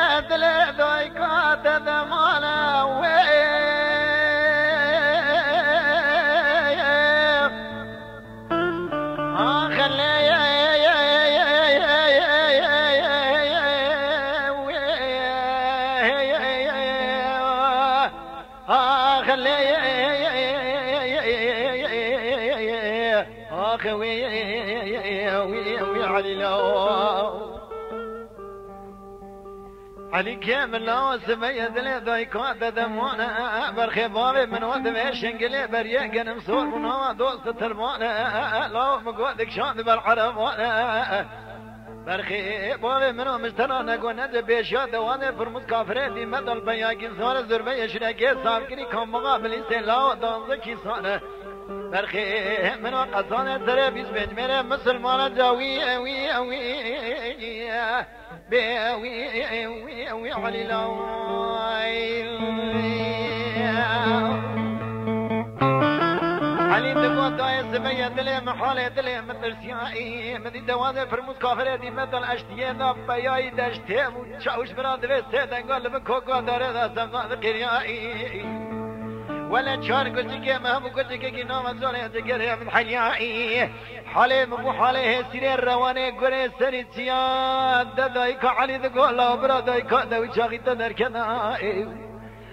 مثل ذيقات ذمانا خلي خلي خلي علي علي كامل لو سمية دلي ضيكو ددمونا برخي بابي من ود بيشنقلي بريا قنم صور منو دوست ترمونا لو مقودك شاد بالعربونا برخي بابي منو مشترانا قونا بيشا دواني فرمز كافريتي مدل بياكي صور زربي شركي صافكري كم مقابل استيلاو دانزكي صور برخي من قصان ترى بيس میرے مسلمان جاوي وي وي وي علي علي دقوا داي سبيا دلي محالة دلي مثل سيائي مدي دوازة فرموز كافرة دي مثل اشتيه دا بياي دشته وشاوش داره دا قريائي ولا شار قلت كي ما هم قلت كي نام زول ذكر من حيائي حالي مبو حالي سير رواني قري سري تيان دايك علي دقول برا دايك دو شاغي تدر كنائي.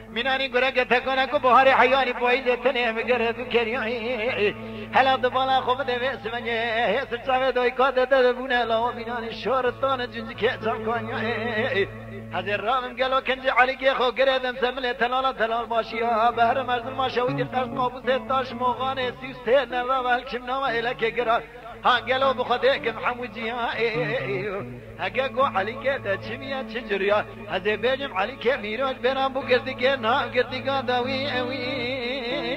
مناني قرقة تكون أكو بهاري حياني بويزة تنيه مقرد كريعي هلا دبالا خوب دویس منی هیس چاوه دوی کاده ده بونه. لا و بینان شورتان جنجی که چم کنیا حضر رامم گلو کنجی علی که خو گردم سمل تلالا تلال باشی. ها بهر مرزن ما شهودی قرد قابوس تاش موغان سیسته نرا و هلکم ناما الکه گرار هانگلو بخده کم حموجی ها هگه گو علی که ده چمیا چجریا حضر بیجم علی که میراج برام بو گردگه نا گردگان داوی اوی.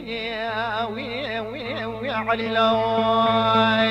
وي وي وي علي لوي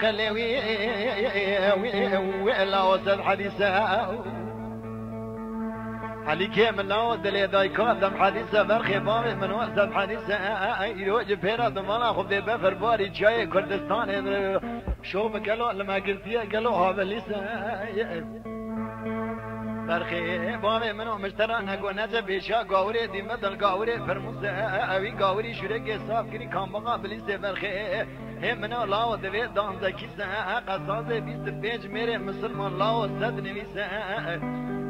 خلي ولا وسد حديثة علي كيم لا دلي داي كادم حديثة برخي بامي من وسد حديثة يروج بيرا دمانا خب بفر باري جاي كردستان شو بقالوا لما قلتي قالوا هذا برخي بامي منو مشتران هقو نجا بيشا قاوري دي مدل قاوري فرموز اوي قاوري شرق صاف كري كان بقى بليس برخي هم منو لاو دوي دان زكي سا قصاص بيست بيج ميري مسلمان لاو سد نويسا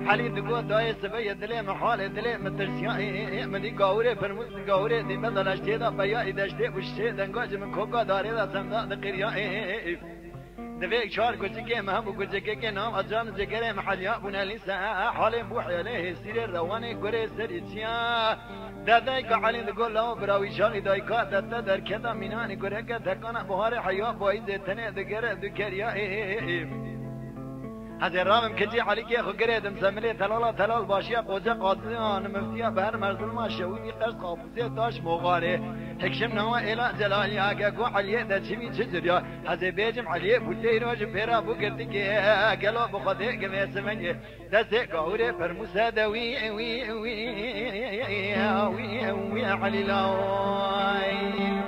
حالي دقو داي سبي دلي محال دلي مترسيا مدي قاوري فرموز قاوري دي مدل اشتي دا بيا ادشتي وشتي دنگاج من كوكا داري دا سمدا دوی چار که ما بو گوزگه که نام اجان جان زگره محلیا بونه لیسا حال بو حیاله سیر روان گره سری چیا دادای که علی دگو لاو براوی جالی دای که دتا در کدا مینان گره که دکانه بوهار حیا بایی زیتنه دگره دو کریا از رام کجی علی که خو گردم زمینه تلالا تلال باشی قوزه قاضیان مفتیان بر مردم ما شوینی قرض قابوزه داش مغاره. حکشم نما ایلا جلالی آگه گو علیه ده چیمی چه جریا؟ هزه بیجم علیه بوده ایراج پیرا بو گردی که گلو بخوده گمه سمنگه. دسته گاوره فرموسه دوی وی وی وی وی وی علی لاوی